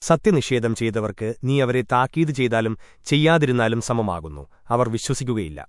സത്യനിഷേധം ചെയ്തവർക്ക് നീ അവരെ താക്കീത് ചെയ്താലും ചെയ്യാതിരുന്നാലും സമമാകുന്നു. അവർ വിശ്വസിക്കുകയില്ല.